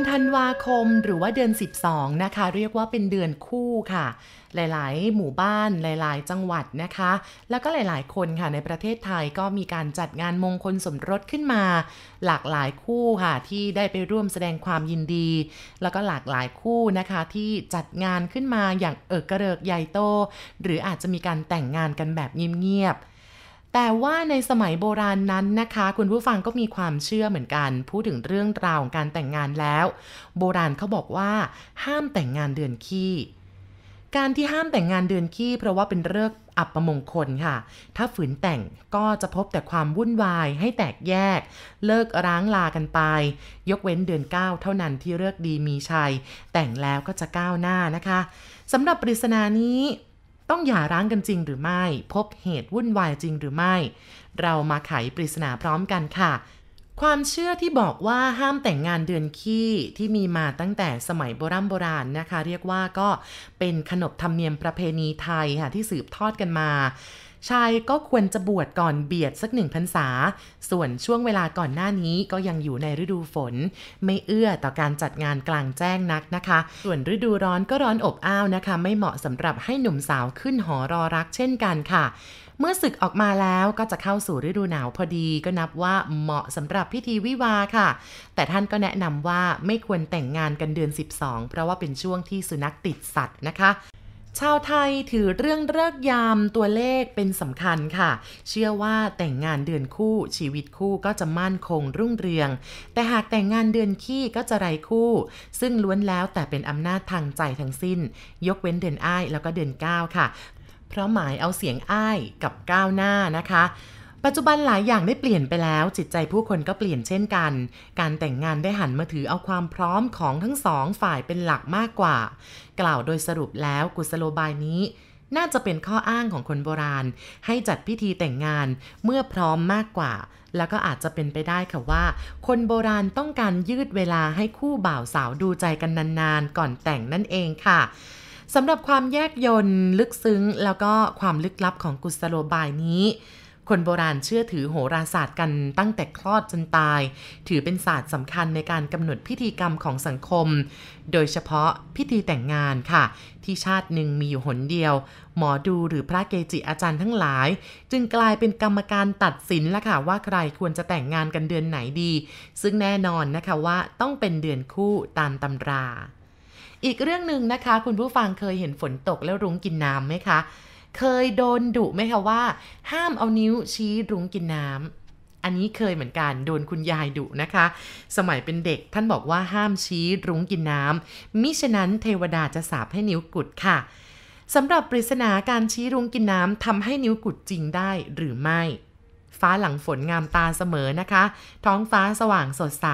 เดือนธันวาคมหรือว่าเดือน 12 นะคะ เรียกว่าเป็นเดือนคู่ค่ะ หลาย ๆ หมู่บ้านหลาย ๆ จังหวัดนะคะ แล้วก็หลาย ๆ คนค่ะในประเทศไทยก็มีการจัดงานมงคลสมรสขึ้นมา หลากหลายคู่ค่ะที่ได้ไปร่วมแสดงความยินดี แล้วก็หลากหลายคู่นะคะที่จัดงานขึ้นมาอย่างเอิกกระเริกใหญ่โต หรืออาจจะมีการแต่งงานกันแบบเงียบๆ แต่ว่าในสมัยโบราณนั้นนะคะ คุณผู้ฟังก็มีความเชื่อเหมือนกัน พูดถึงเรื่องราวของการแต่งงานแล้ว โบราณเขาบอกว่า ห้ามแต่งงานเดือนขี้การที่ห้ามแต่งงานเดือนขี้เพราะว่าเป็นเลิกอัปมงคลค่ะ ถ้าฝืนแต่งก็จะพบแต่ความวุ่นวายให้แตกแยก เลิกร้างลากันไป ยกเว้นเดือน 9 เท่านั้นที่เลิกดีมีชัย แต่งแล้วก็จะก้าวหน้านะคะสำหรับปริศนานี้ ต้องหย่าร้างกันจริงหรือไม่ พบเหตุวุ่นวายจริงหรือไม่ เรามาไขปริศนาพร้อมกันค่ะ ความเชื่อที่บอกว่าห้ามแต่งงานเดือนขี้ที่มีมาตั้งแต่สมัยโบราณโบราณนะคะ เรียกว่าก็เป็นขนบธรรมเนียมประเพณีไทยค่ะที่สืบทอดกันมา ชายก็ควรจะบวชก่อนเบียดสักหนึ่งพรรษา ส่วนช่วงเวลาก่อนหน้านี้ก็ยังอยู่ในฤดูฝน ไม่เอื้อต่อการจัดงานกลางแจ้งนักนะคะ ส่วนฤดูร้อนก็ร้อนอบอ้าวนะคะ ไม่เหมาะสำหรับให้หนุ่มสาวขึ้นหอรอรักเช่นกันค่ะเมื่อศึกออกมาแล้วก็จะเข้าสู่ฤดูหนาวพอดีก็นับว่าเหมาะสำหรับพิธีวิวาค่ะ แต่ท่านก็แนะนำว่าไม่ควรแต่งงานกันเดือน 12 เพราะว่าเป็นช่วงที่สุนัขติดสัตว์นะคะ ชาวไทยถือเรื่องเลิกยามตัวเลขเป็นสำคัญค่ะ เชื่อว่าแต่งงานเดือนคู่ชีวิตคู่ก็จะมั่นคงรุ่งเรือง แต่หากแต่งงานเดือนขี้ก็จะไร้คู่ ซึ่งล้วนแล้วแต่เป็นอำนาจทางใจทั้งสิ้น ยกเว้นเดือนอ้ายแล้วก็เดือนเก้าค่ะ เพราะหมายเอาเสียงอ้ายกับก้าวหน้านะคะ ปัจจุบันหลายอย่างได้เปลี่ยนไปแล้ว จิตใจผู้คนก็เปลี่ยนเช่นกัน การแต่งงานได้หันมาถือเอาความพร้อมของทั้งสองฝ่ายเป็นหลักมากกว่า กล่าวโดยสรุปแล้วกุศโลบายนี้ น่าจะเป็นข้ออ้างของคนโบราณ ให้จัดพิธีแต่งงานเมื่อพร้อมมากกว่า แล้วก็อาจจะเป็นไปได้ค่ะว่า คนโบราณต้องการยืดเวลาให้คู่บ่าวสาวดูใจกันนานๆ ก่อนแต่งนั่นเองค่ะสำหรับความแยกยนต์ลึกซึ้ง แล้วก็ความลึกลับของกุศโลบายนี้ คนโบราณเชื่อถือโหราศาสตร์กันตั้งแต่คลอดจนตาย ถือเป็นศาสตร์สำคัญในการกำหนดพิธีกรรมของสังคม โดยเฉพาะพิธีแต่งงานค่ะ ที่ชาติหนึ่งมีอยู่หนเดียว หมอดูหรือพระเกจิอาจารย์ทั้งหลาย จึงกลายเป็นกรรมการตัดสินแล้วค่ะว่าใครควรจะแต่งงานกันเดือนไหนดี ซึ่งแน่นอนนะคะว่าต้องเป็นเดือนคู่ตามตำรา อีกเรื่องหนึ่งนะคะ คุณผู้ฟังเคยเห็นฝนตกแล้วรุ้งกินน้ำไหมคะ เคยโดนดุไหมคะว่า ห้ามเอานิ้วชี้รุ้งกินน้ำอันนี้เคยเหมือนกันโดนคุณยายดุนะคะ สมัยเป็นเด็กท่านบอกว่าห้ามชี้รุ้งกินน้ำมิฉะนั้นเทวดาจะสาปให้นิ้วกุดค่ะสำหรับปริศนาการชี้รุ้งกินน้ำทำให้นิ้วกุดจริงได้หรือไม่ฟ้าหลังฝนงามตาเสมอนะคะ ท้องฟ้าสว่างสดใส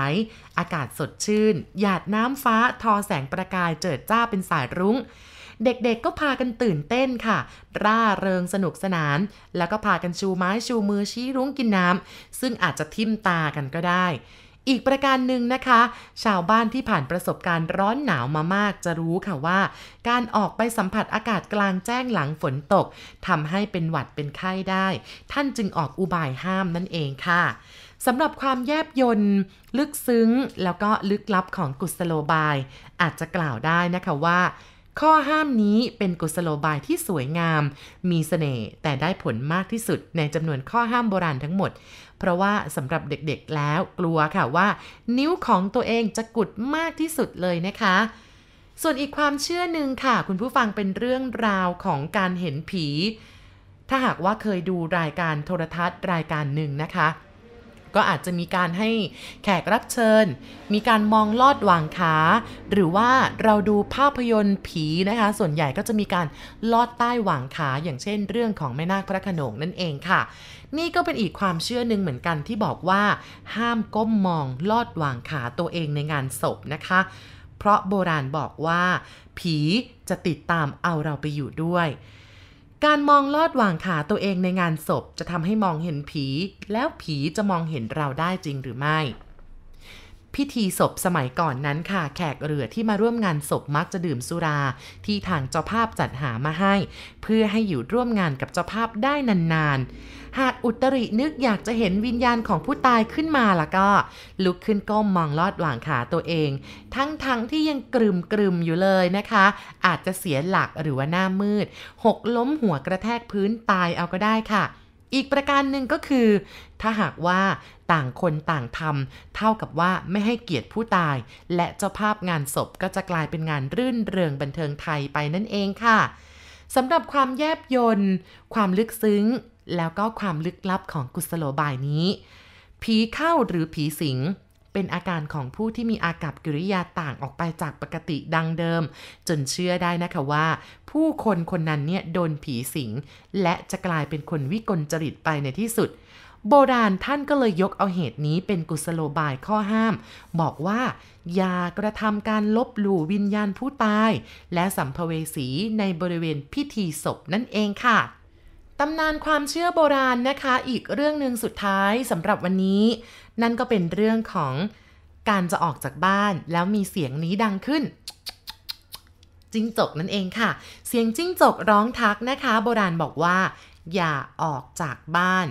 อากาศสดชื่น หยาดน้ำฟ้าทอแสงประกายเจิดจ้าเป็นสายรุ้ง เด็กๆก็พากันตื่นเต้นค่ะ ร่าเริงสนุกสนาน แล้วก็พากันชูไม้ชูมือชี้รุ้งกินน้ำซึ่งอาจจะทิ่มตากันก็ได้อีกประการหนึ่งนะคะ ชาวบ้านที่ผ่านประสบการณ์ร้อนหนาวมามากจะรู้ค่ะว่า การออกไปสัมผัสอากาศกลางแจ้งหลังฝนตกทำให้เป็นหวัดเป็นไข้ได้ ท่านจึงออกอุบายห้ามนั่นเองค่ะสำหรับความแยบยนต์ลึกซึ้ง แล้วก็ลึกลับของกุศโลบาย อาจจะกล่าวได้นะคะว่า ข้อห้ามนี้เป็นกุศโลบายที่สวยงาม มีเสน่ห์แต่ได้ผลมากที่สุดในจำนวนข้อห้ามโบราณทั้งหมด เพราะว่าสำหรับเด็กๆแล้วกลัวค่ะว่า นิ้วของตัวเองจะกุดมากที่สุดเลยนะคะ ส่วนอีกความเชื่อหนึ่งค่ะ คุณผู้ฟังเป็นเรื่องราวของการเห็นผี ถ้าหากว่าเคยดูรายการโทรทัศน์รายการหนึ่งนะคะ ก็อาจจะมีการให้แขกรับเชิญ มีการมองลอดวางขา หรือว่าเราดูภาพยนตร์ผีนะคะ ส่วนใหญ่ก็จะมีการลอดใต้หวางขา อย่างเช่น เรื่องของแม่นาคพระโขนงนั่นเองค่ะ นี่ก็เป็นอีกความเชื่อหนึ่งเหมือนกันที่บอกว่า ห้ามก้มมองลอดวางขาตัวเองในงานศพนะคะ เพราะโบราณบอกว่า ผีจะติดตามเอาเราไปอยู่ด้วย การมองลอดหว่างขาตัวเองในงานศพจะทำให้มองเห็นผี แล้วผีจะมองเห็นเราได้จริงหรือไม่ พิธีศพสมัยก่อนนั้นค่ะ แขกเรือที่มาร่วมงานศพมักจะดื่มสุรา ที่ทางเจ้าภาพจัดหามาให้ เพื่อให้อยู่ร่วมงานกับเจ้าภาพได้นานๆ หากอุตรินึกอยากจะเห็นวิญญาณของผู้ตายขึ้นมาล้วก็ ลุกขึ้นก้มมองลอดหว่างขาตัวเอง ทั้งๆทที่ยังกรึมกรึมอยู่เลยนะคะ อาจจะเสียหลักหรือว่าหน้ามืด หกล้มหัวกระแทกพื้นตายเอาก็ได้ค่ะอีกประการหนึ่งก็คือ ถ้าหากว่า ต่างคนต่างทำเท่ากับว่าไม่ให้เกียรติผู้ตาย และเจ้าภาพงานศพก็จะกลายเป็นงานรื่นเริงบันเทิงไทยไปนั่นเองค่ะสำหรับความแยบยนความลึกซึ้ง แล้วก็ความลึกลับของกุศโลบายนี้ ผีเข้าหรือผีสิงเป็นอาการของผู้ที่มีอากับกิริยาต่างออกไปจากปกติดังเดิม จนเชื่อได้นะคะว่า ผู้คนคนนั้นเนี่ยโดนผีสิง และจะกลายเป็นคนวิกลจริตไปในที่สุด โบราณท่านก็เลยยกเอาเหตุนี้เป็นกุศโลบายข้อห้าม บอกว่า อย่ากระทำการลบหลู่วิญญาณผู้ตาย และสัมภเวสีในบริเวณพิธีศพนั่นเองค่ะตำนานความเชื่อโบราณนะคะ อีกเรื่องหนึ่งสุดท้ายสำหรับวันนี้ นั่นก็เป็นเรื่องของการจะออกจากบ้านแล้วมีเสียงนี้ดังขึ้นจิ้งจกนั่นเองค่ะ เสียงจิ้งจกร้องทักนะคะ โบราณบอกว่า อย่าออกจากบ้าน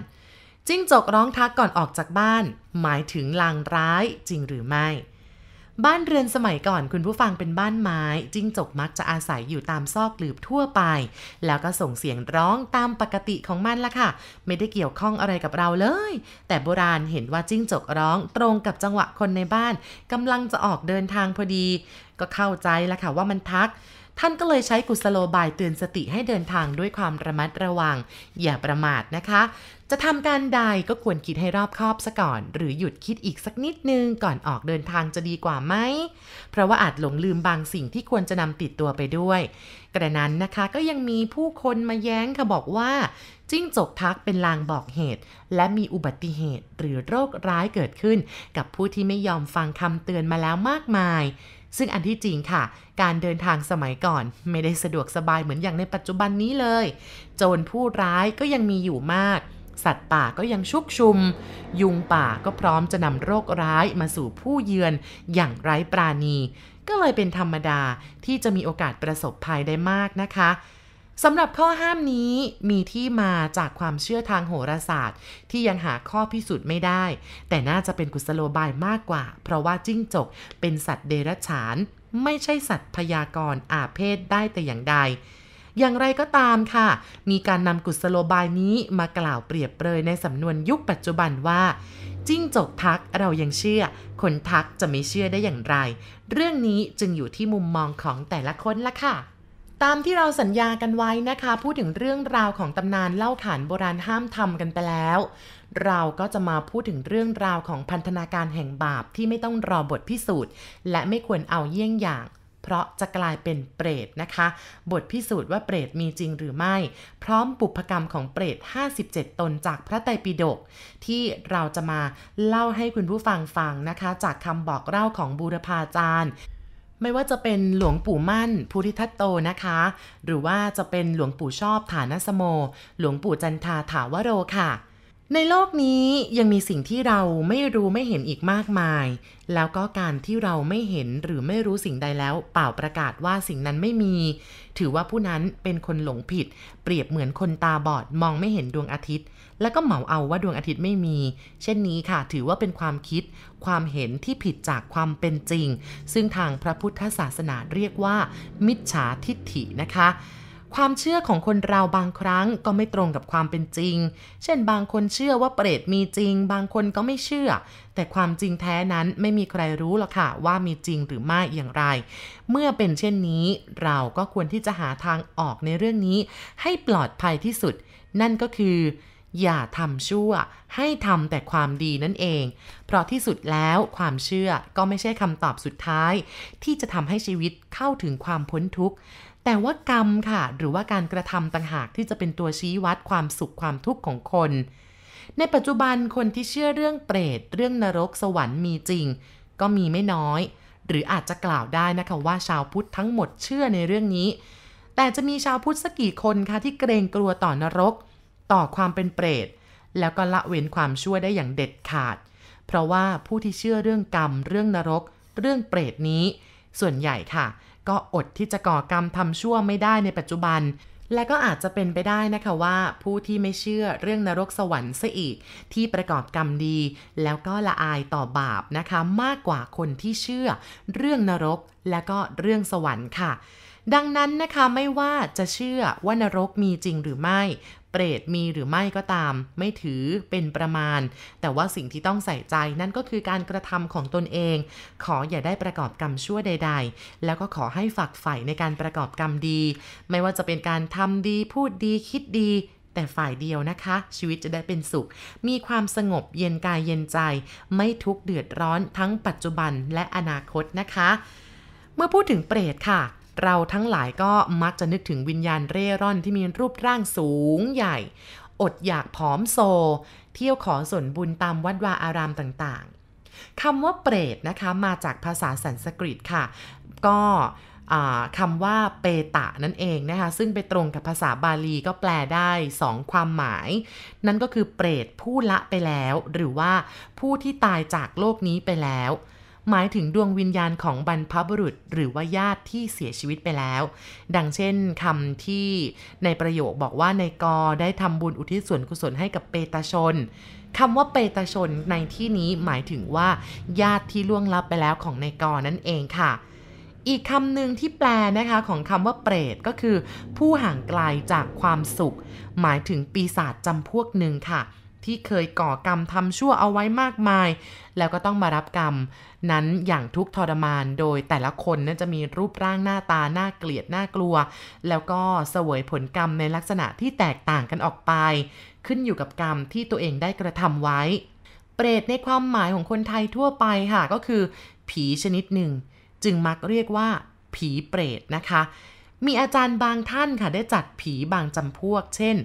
จิ้งจกร้องทักก่อนออกจากบ้าน หมายถึงลางร้ายจริงหรือไม่ บ้านเรือนสมัยก่อนคุณผู้ฟังเป็นบ้านไม้ จิ้งจกมักจะอาศัยอยู่ตามซอกหลืบทั่วไป แล้วก็ส่งเสียงร้องตามปกติของมันละค่ะ ไม่ได้เกี่ยวข้องอะไรกับเราเลย แต่โบราณเห็นว่าจิ้งจกร้องตรงกับจังหวะคนในบ้านกำลังจะออกเดินทางพอดี ก็เข้าใจละค่ะว่ามันทักท่านก็เลยใช้กุศโลบายเตือนสติให้เดินทางด้วยความระมัดระวัง อย่าประมาทนะคะ จะทำการใดก็ควรคิดให้รอบคอบซะก่อน หรือหยุดคิดอีกสักนิดนึงก่อนออกเดินทางจะดีกว่าไหม เพราะว่าอาจหลงลืมบางสิ่งที่ควรจะนำติดตัวไปด้วย กระนั้นนะคะก็ยังมีผู้คนมาแย้งค่ะบอกว่า จิ้งจกทักเป็นลางบอกเหตุ และมีอุบัติเหตุหรือโรคร้ายเกิดขึ้น กับผู้ที่ไม่ยอมฟังคำเตือนมาแล้วมากมายซึ่งอันที่จริงค่ะ การเดินทางสมัยก่อน ไม่ได้สะดวกสบายเหมือนอย่างในปัจจุบันนี้เลย โจรผู้ร้ายก็ยังมีอยู่มาก สัตว์ป่าก็ยังชุกชุม ยุงป่าก็พร้อมจะนำโรคร้ายมาสู่ผู้เยือนอย่างไร้ปราณี ก็เลยเป็นธรรมดาที่จะมีโอกาสประสบภัยได้มากนะคะสำหรับข้อห้ามนี้มีที่มาจากความเชื่อทางโหราศาสตร์ ที่ยังหาข้อพิสูจน์ไม่ได้ แต่น่าจะเป็นกุศโลบายมากกว่า เพราะว่าจิ้งจกเป็นสัตว์เดรัจฉาน ไม่ใช่สัตว์พยากรณ์อาเพศได้แต่อย่างใด อย่างไรก็ตามค่ะ มีการนำกุศโลบายนี้มากล่าวเปรียบเปรยในสำนวนยุคปัจจุบันว่า จิ้งจกทักเรายังเชื่อ คนทักจะไม่เชื่อได้อย่างไร เรื่องนี้จึงอยู่ที่มุมมองของแต่ละคนละค่ะตามที่เราสัญญากันไว้นะคะ พูดถึงเรื่องราวของตำนานเล่าขานโบราณห้ามทำกันไปแล้ว เราก็จะมาพูดถึงเรื่องราวของพันธนาการแห่งบาปที่ไม่ต้องรอบทพิสูจน์ และไม่ควรเอาเยี่ยงอย่าง เพราะจะกลายเป็นเปรตนะคะ บทพิสูจน์ว่าเปรตมีจริงหรือไม่ พร้อมปุพกรรมของเปรต 57 ตนจากพระไตรปิฎกที่เราจะมาเล่าให้คุณผู้ฟังฟังนะคะ จากคำบอกเล่าของบูรพาจารย์ไม่ว่าจะเป็นหลวงปู่มั่นภูริทัตโตนะคะ หรือว่าจะเป็นหลวงปู่ชอบฐานสโม หลวงปู่จันทาถาวโรค่ะ ในโลกนี้ยังมีสิ่งที่เราไม่รู้ไม่เห็นอีกมากมาย แล้วก็การที่เราไม่เห็นหรือไม่รู้สิ่งใดแล้ว เปล่าประกาศว่าสิ่งนั้นไม่มี ถือว่าผู้นั้นเป็นคนหลงผิด เปรียบเหมือนคนตาบอดมองไม่เห็นดวงอาทิตย์ แล้วก็เหมาเอาว่าดวงอาทิตย์ไม่มี เช่นนี้ค่ะ ถือว่าเป็นความคิด ความเห็นที่ผิดจากความเป็นจริง ซึ่งทางพระพุทธศาสนาเรียกว่า มิจฉาทิฏฐินะคะ ความเชื่อของคนเราบางครั้งก็ไม่ตรงกับความเป็นจริง เช่นบางคนเชื่อว่าเปรตมีจริง บางคนก็ไม่เชื่อ แต่ความจริงแท้นั้นไม่มีใครรู้หรอกค่ะว่ามีจริงหรือไม่อย่างไร เมื่อเป็นเช่นนี้ เราก็ควรที่จะหาทางออกในเรื่องนี้ ให้ปลอดภัยที่สุด นั่นก็คือ อย่าทำชั่ว ให้ทำแต่ความดีนั่นเอง เพราะที่สุดแล้วความเชื่อก็ไม่ใช่คำตอบสุดท้าย ที่จะทำให้ชีวิตเข้าถึงความพ้นทุกข์ แต่ว่ากรรมค่ะ หรือว่าการกระทำต่างหากที่จะเป็นตัวชี้วัดความสุขความทุกข์ของคน ในปัจจุบันคนที่เชื่อเรื่องเปรต เรื่องนรกสวรรค์มีจริง ก็มีไม่น้อย หรืออาจจะกล่าวได้นะคะว่าชาวพุทธทั้งหมดเชื่อในเรื่องนี้ แต่จะมีชาวพุทธสักกี่คนคะที่เกรงกลัวต่อนรก ต่อความเป็นเปรต แล้วก็ละเว้นความชั่วได้อย่างเด็ดขาด เพราะว่าผู้ที่เชื่อเรื่องกรรม เรื่องนรก เรื่องเปรตนี้ ส่วนใหญ่ค่ะ ก็อดที่จะก่อกรรมทำชั่วไม่ได้ในปัจจุบัน และก็อาจจะเป็นไปได้นะคะว่า ผู้ที่ไม่เชื่อเรื่องนรกสวรรค์ซะอีก ที่ประกอบกรรมดี แล้วก็ละอายต่อบาปนะคะ มากกว่าคนที่เชื่อ เรื่องนรกและก็เรื่องสวรรค์ค่ะดังนั้นนะคะไม่ว่าจะเชื่อว่านรกมีจริงหรือไม่ เปรตมีหรือไม่ก็ตาม ไม่ถือเป็นประมาณ แต่ว่าสิ่งที่ต้องใส่ใจนั่นก็คือการกระทำของตนเอง ขออย่าได้ประกอบกรรมชั่วใด ๆ แล้วก็ขอให้ฝักใฝ่ในการประกอบกรรมดี ไม่ว่าจะเป็นการทำดีพูดดีคิดดีแต่ฝ่ายเดียวนะคะ ชีวิตจะได้เป็นสุข มีความสงบเย็นกายเย็นใจ ไม่ทุกข์เดือดร้อนทั้งปัจจุบันและอนาคตนะคะ เมื่อพูดถึงเปรตค่ะ เราทั้งหลายก็มักจะนึกถึงวิญญาณเร่ร่อนที่มีรูปร่างสูงใหญ่ อดอยากผอมโซ เที่ยวขอส่วนบุญตามวัดวาอารามต่างๆคำว่าเปรตนะคะมาจากภาษาสันสกฤตค่ะ ก็คำว่าเปตะนั่นเองนะคะ ซึ่งไปตรงกับภาษาบาลีก็แปลได้สองความหมาย นั่นก็คือเปรตผู้ละไปแล้ว หรือว่าผู้ที่ตายจากโลกนี้ไปแล้ว หมายถึงดวงวิญญาณของบรรพบุรุษ หรือว่าญาติที่เสียชีวิตไปแล้ว ดังเช่นคำที่ในประโยคบอกว่าในกอได้ทำบุญอุทิศส่วนกุศลให้กับเปตชนคำว่าเปตชนในที่นี้หมายถึงว่า ญาติที่ล่วงลับไปแล้วของในกอนั่นเองค่ะอีกคำหนึ่งที่แปลนะคะของคำว่าเปรตก็คือ ผู้ห่างไกลจากความสุข หมายถึงปีศาจจำพวกหนึ่งค่ะ ที่เคยก่อกรรมทำชั่วเอาไว้มากมาย แล้วก็ต้องมารับกรรม นั้นอย่างทุกทรมานโดยแต่ละคนนั้นจะมีรูปร่างหน้าตาน่าเกลียดน่ากลัว แล้วก็เสวยผลกรรมในลักษณะที่แตกต่างกันออกไป ขึ้นอยู่กับกรรมที่ตัวเองได้กระทำไว้ เปรตในความหมายของคนไทยทั่วไปค่ะก็คือ ผีชนิดหนึ่ง จึงมักเรียกว่า ผีเปรตนะคะ มีอาจารย์บางท่านค่ะได้จัดผีบางจำพวก เช่น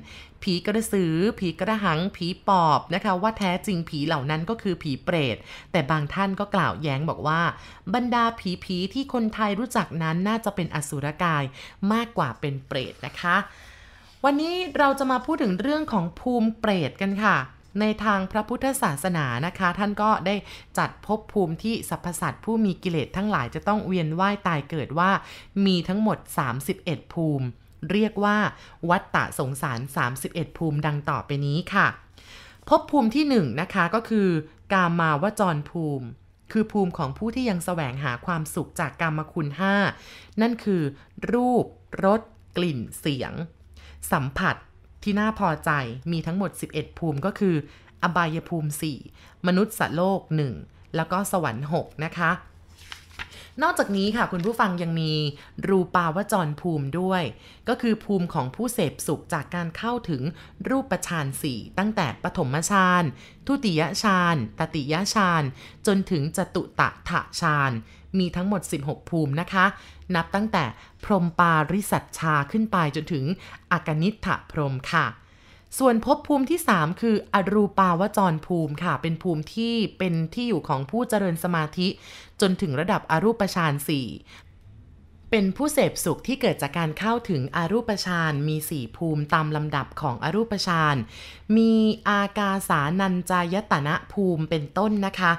ผีกระสือ ผีกระหัง ผีปอบนะคะ ว่าแท้จริงผีเหล่านั้นก็คือผีเปรต แต่บางท่านก็กล่าวแย้งบอกว่า บรรดาผีผีที่คนไทยรู้จักนั้นน่าจะเป็นอสุรกายมากกว่าเป็นเปรตนะคะ วันนี้เราจะมาพูดถึงเรื่องของภูมิเปรตกันค่ะ ในทางพระพุทธศาสนานะคะ ท่านก็ได้จัดภพภูมิที่สรรพสัตว์ผู้มีกิเลสทั้งหลายจะต้องเวียนว่ายตายเกิดว่า มีทั้งหมด 31 ภูมิ เรียกว่า วัตตะสงสาร 31 ภูมิดังต่อไปนี้ค่ะภพภูมิที่1นะคะก็คือกามาวจรภูมิ คือภูมิของผู้ที่ยังแสวงหาความสุขจากกามคุณ 5 นั่นคือ รูปรสกลิ่นเสียง สัมผัส ที่น่าพอใจมีทั้งหมด 11 ภูมิก็คือ อบายภูมิ 4 มนุษย์สัตว์โลก 1 แล้วก็สวรรค์ 6 นะคะ นอกจากนี้ค่ะคุณผู้ฟังยังมีรูปาวจรภูมิด้วย ก็คือภูมิของผู้เสพสุขจากการเข้าถึงรูปฌานสี่ตั้งแต่ปฐมฌานทุติยฌานตติยฌานจนถึงจตุตะถะฌาน มีทั้งหมด 16 ภูมินะคะ นับตั้งแต่พรมปาริสัชชาขึ้นไปจนถึงอากนิฐพรมค่ะ ส่วนภพภูมิที่ 3 คืออรูปาวจรภูมิค่ะ เป็นภูมิที่เป็นที่อยู่ของผู้เจริญสมาธิ จนถึงระดับอรูปฌานสี่เป็นผู้เสพสุขที่เกิดจากการเข้าถึงอรูปฌานมี4ภูมิตามลำดับของอรูปฌานมีอากาสานัญจายตนะภูมิเป็นต้นนะคะ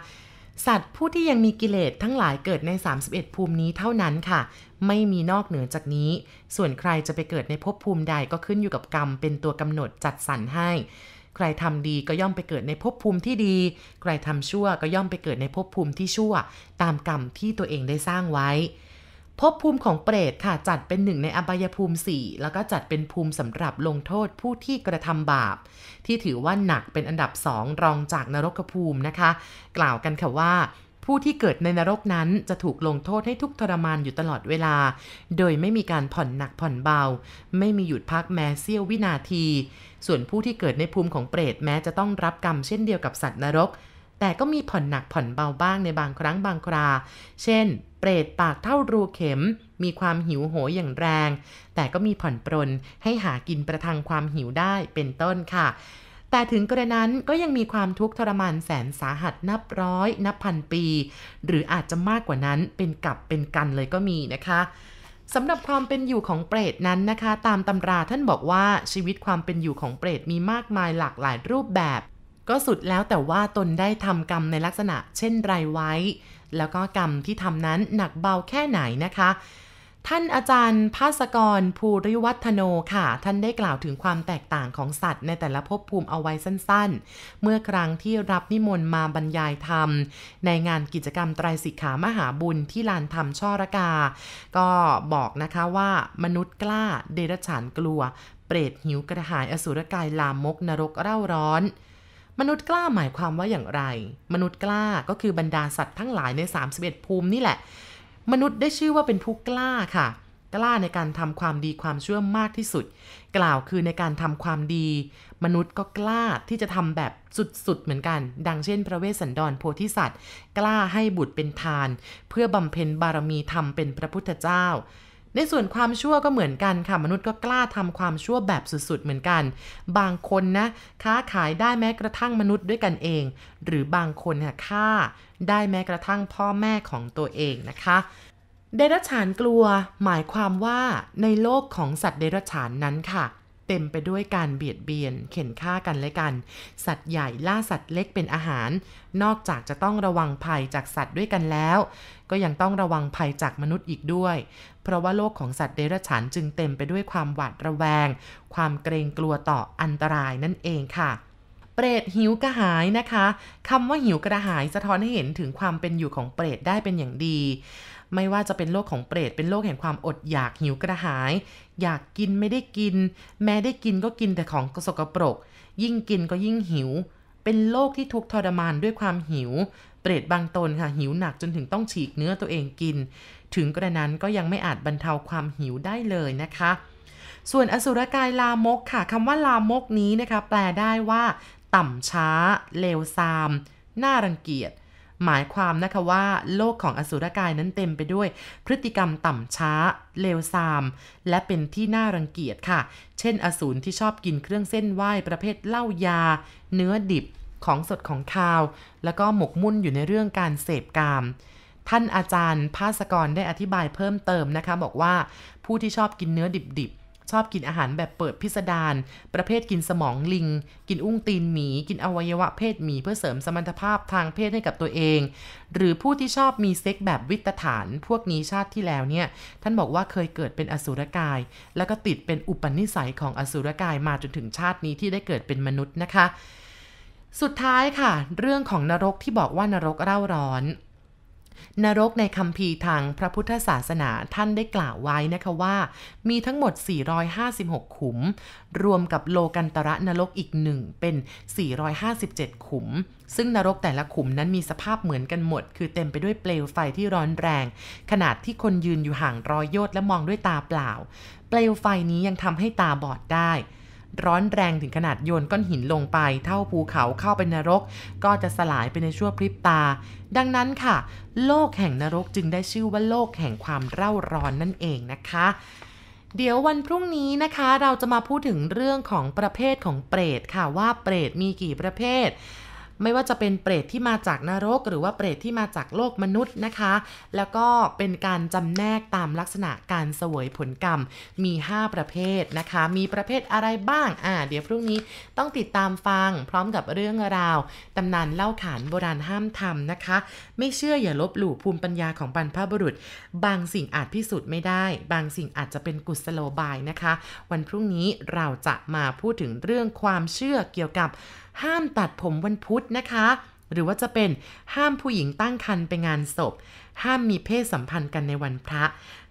สัตว์ผู้ที่ยังมีกิเลสทั้งหลายเกิดใน 31 ภูมินี้เท่านั้นค่ะ ไม่มีนอกเหนือจากนี้ ส่วนใครจะไปเกิดในภพภูมิใดก็ขึ้นอยู่กับกรรม เป็นตัวกำหนดจัดสรรให้ ใครทำดีก็ย่อมไปเกิดในภพภูมิที่ดี ใครทำชั่วก็ย่อมไปเกิดในภพภูมิที่ชั่ว ตามกรรมที่ตัวเองได้สร้างไว้ ภพภูมิของเปรตค่ะจัดเป็นหนึ่งในอบายภูมิ 4 แล้วก็จัดเป็นภูมิสำหรับลงโทษผู้ที่กระทำบาป ที่ถือว่าหนักเป็นอันดับสองรองจากนรกภูมินะคะ กล่าวกันค่ะว่า ผู้ที่เกิดในนรกนั้นจะถูกลงโทษให้ทุกทรมานอยู่ตลอดเวลา โดยไม่มีการผ่อนหนักผ่อนเบา ไม่มีหยุดพักแม้เสี้ยววินาที ส่วนผู้ที่เกิดในภูมิของเปรตแม้จะต้องรับกรรมเช่นเดียวกับสัตว์นรก แต่ก็มีผ่อนหนักผ่อนเบาบ้างในบางครั้งบางครา เช่น เปรตปากเท่ารูเข็ม มีความหิวโหยอย่างแรง แต่ก็มีผ่อนปรนให้หากินประทังความหิวได้เป็นต้นค่ะแต่ถึงกระนั้นก็ยังมีความทุกข์ทรมานแสนสาหัสนับร้อย นับพันปี หรืออาจจะมากกว่านั้นเป็นกับเป็นกันเลยก็มีนะคะสำหรับความเป็นอยู่ของเปรตนั้นนะคะ ตามตำราท่านบอกว่าชีวิตความเป็นอยู่ของเปรตมีมากมายหลากหลายรูปแบบ ก็สุดแล้วแต่ว่าตนได้ทำกรรมในลักษณะเช่นไรไว้ แล้วก็กรรมที่ทำนั้นหนักเบาแค่ไหนนะคะ ท่านอาจารย์ภาสกรภูริวัฒโนค่ะ ท่านได้กล่าวถึงความแตกต่างของสัตว์ในแต่ละภพภูมิเอาไว้สั้นๆ เมื่อครั้งที่รับนิมนต์มาบรรยายธรรม ในงานกิจกรรมไตรสิกขามหาบุญที่ลานธรรมช่อระกา ก็บอกนะคะว่ามนุษย์กล้าเดรัจฉานกลัว เปรตหิวกระหายอสุรกายลามกนรกเร่าร้อน มนุษย์กล้าหมายความว่าอย่างไร มนุษย์กล้าก็คือบรรดาสัตว์ทั้งหลายใน 31 ภูมินี่แหละ มนุษย์ได้ชื่อว่าเป็นผู้กล้าค่ะ กล้าในการทำความดีความชั่วมากที่สุด กล่าวคือในการทำความดี มนุษย์ก็กล้าที่จะทำแบบสุดๆเหมือนกัน ดังเช่น พระเวสสันดรโพธิสัตว์ กล้าให้บุตรเป็นทาน เพื่อบำเพ็ญบารมีธรรมเป็นพระพุทธเจ้า ในส่วนความชั่วก็เหมือนกันค่ะ มนุษย์ก็กล้าทำความชั่วแบบสุดๆเหมือนกัน บางคนนะค้าขายได้แม้กระทั่งมนุษย์ด้วยกันเอง หรือบางคนค่ะฆ่าได้แม้กระทั่งพ่อแม่ของตัวเองนะคะเดรัจฉานกลัวหมายความว่าในโลกของสัตว์เดรัจฉานนั้นค่ะ เต็มไปด้วยการเบียดเบียน เข็นฆ่ากันและกัน สัตว์ใหญ่ล่าสัตว์เล็กเป็นอาหาร นอกจากจะต้องระวังภัยจากสัตว์ด้วยกันแล้ว ก็ยังต้องระวังภัยจากมนุษย์อีกด้วย เพราะว่าโลกของสัตว์เดรัจฉานจึงเต็มไปด้วยความหวาดระแวง ความเกรงกลัวต่ออันตรายนั่นเองค่ะ เปรตหิวกระหายนะคะคำว่าหิวกระหายสะท้อนให้เห็นถึงความเป็นอยู่ของเปรตได้เป็นอย่างดี ไม่ว่าจะเป็นโลกของเปรตเป็นโลกแห่งความอดอยากหิวกระหาย อยากกินไม่ได้กิน แม้ได้กินก็กินแต่ของสกปรก ยิ่งกินก็ยิ่งหิว เป็นโลกที่ทุกทรมานด้วยความหิว เปรตบางตนค่ะหิวหนักจนถึงต้องฉีกเนื้อตัวเองกิน ถึงกระนั้นก็ยังไม่อาจบรรเทาความหิวได้เลยนะคะส่วนอสุรกายลามกค่ะคำว่าลามกนี้นะคะ แปลได้ว่า ต่ำช้า เลวทราม น่ารังเกียจ หมายความนะคะว่า โลกของอสุรกายนั้นเต็มไปด้วย พฤติกรรมต่ำช้า เลวทราม และเป็นที่น่ารังเกียจค่ะ เช่น อสูรที่ชอบกินเครื่องเส้นไหว้ประเภทเหล้ายา เนื้อดิบ ของสดของคาว แล้วก็หมกมุ่นอยู่ในเรื่องการเสพกามท่านอาจารย์ภาสกรได้อธิบายเพิ่มเติมนะคะ บอกว่าผู้ที่ชอบกินเนื้อดิบ ชอบกินอาหารแบบเปิดพิสดารประเภทกินสมองลิง กินอุ้งตีนหมี กินอวัยวะเพศหมีเพื่อเสริมสมรรถภาพทางเพศให้กับตัวเอง หรือผู้ที่ชอบมีเซ็กแบบวิตฐาน พวกนี้ชาติที่แล้วเนี่ย ท่านบอกว่าเคยเกิดเป็นอสุรกาย แล้วก็ติดเป็นอุปนิสัยของอสุรกายมาจนถึงชาตินี้ที่ได้เกิดเป็นมนุษย์นะคะ สุดท้ายค่ะ เรื่องของนรกที่บอกว่านรกเร่าร้อน นรกในคำพีทางพระพุทธศาสนาท่านได้กล่าวไว้นะคะว่า มีทั้งหมด 456 ขุม รวมกับโลกันตระนรกอีกหนึ่งเป็น 457 ขุม ซึ่งนรกแต่ละขุมนั้นมีสภาพเหมือนกันหมด คือเต็มไปด้วยเปลวไฟที่ร้อนแรง ขนาดที่คนยืนอยู่ห่างร้อยโยดและมองด้วยตาเปล่า เปลวไฟนี้ยังทำให้ตาบอดได้ ร้อนแรงถึงขนาดโยนก้อนหินลงไป เท่าภูเขาเข้าไปนรก ก็จะสลายไปในชั่วพริบตา ดังนั้นค่ะ โลกแห่งนรกจึงได้ชื่อว่าโลกแห่งความเร่าร้อนนั่นเองนะคะเดี๋ยววันพรุ่งนี้นะคะเราจะมาพูดถึงเรื่องของประเภทของเปรตค่ะว่าเปรตมีกี่ประเภท ไม่ว่าจะเป็นเปรตที่มาจากนรก หรือว่าเปรตที่มาจากโลกมนุษย์นะคะ แล้วก็เป็นการจำแนกตามลักษณะการเสวยผลกรรมมี 5 ประเภทนะคะ มีประเภทอะไรบ้างอ่าเดี๋ยวพรุ่งนี้ต้องติดตามฟังพร้อมกับเรื่องราวตำนานเล่าขานโบราณห้ามทำนะคะ ไม่เชื่ออย่าลบหลู่ภูมิปัญญาของบรรพบุรุษ บางสิ่งอาจพิสูจน์ไม่ได้ บางสิ่งอาจจะเป็นกุศโลบายนะคะ วันพรุ่งนี้เราจะมาพูดถึงเรื่องความเชื่อเกี่ยวกับ ห้ามตัดผมวันพุธนะคะ หรือว่าจะเป็นห้ามผู้หญิงตั้งครรภ์ไปงานศพ ห้ามมีเพศสัมพันธ์กันในวันพระ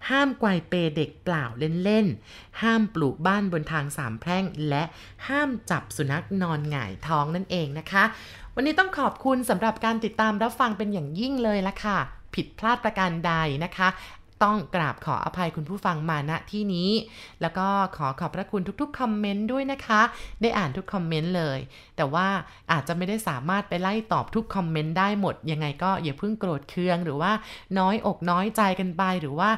ห้ามไกวเปเด็กเปล่าเล่นๆ ห้ามปลูกบ้านบนทางสามแพร่ง และห้ามจับสุนัขนอนหงายท้องนั่นเองนะคะ วันนี้ต้องขอบคุณสำหรับการติดตามรับฟังเป็นอย่างยิ่งเลยละค่ะผิดพลาดประการใดนะคะ ต้องกราบขออภัยคุณผู้ฟังมาณที่นี้ แล้วก็ขอขอบพระคุณทุกๆคอมเมนต์ด้วยนะคะ ได้อ่านทุกคอมเมนต์เลย แต่ว่าอาจจะไม่ได้สามารถไปไล่ตอบทุกคอมเมนต์ได้หมด ยังไงก็อย่าเพิ่งโกรธเคือง หรือว่าน้อยอกน้อยใจกันไปหรือว่า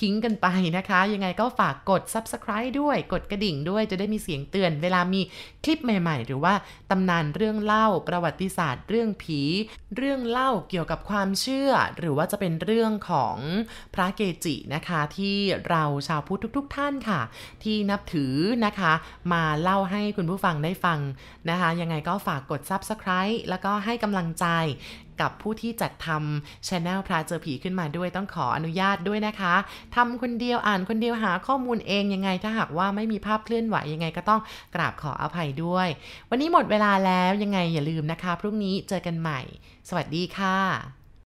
ทิ้งกันไปนะคะ ยังไงก็ฝากกด subscribe ด้วย กดกระดิ่งด้วยจะได้มีเสียงเตือน เวลามีคลิปใหม่ๆ หรือว่าตำนานเรื่องเล่าประวัติศาสตร์ เรื่องผี เรื่องเล่าเกี่ยวกับความเชื่อ หรือว่าจะเป็นเรื่องของพระเกจินะคะที่เราชาวพุทธทุก ๆ ท่านค่ะ ที่นับถือนะคะ มาเล่าให้คุณผู้ฟังได้ฟังนะคะ ยังไงก็ฝากกด Subscribe แล้วก็ให้กำลังใจกับผู้ที่จัดทำช anel พระเจอผีขึ้นมาด้วยต้องขออนุญาตด้วยนะคะทำคนเดียวอ่านคนเดียวหาข้อมูลเองยังไงถ้าหากว่าไม่มีภาพเคลื่อนไหวยังไงก็ต้องกราบขออภัยด้วย วันนี้หมดเวลาแล้วยังไงอย่าลืมนะคะ พรุ่งนี้เจอกันใหม่ สวัสดีค่ะ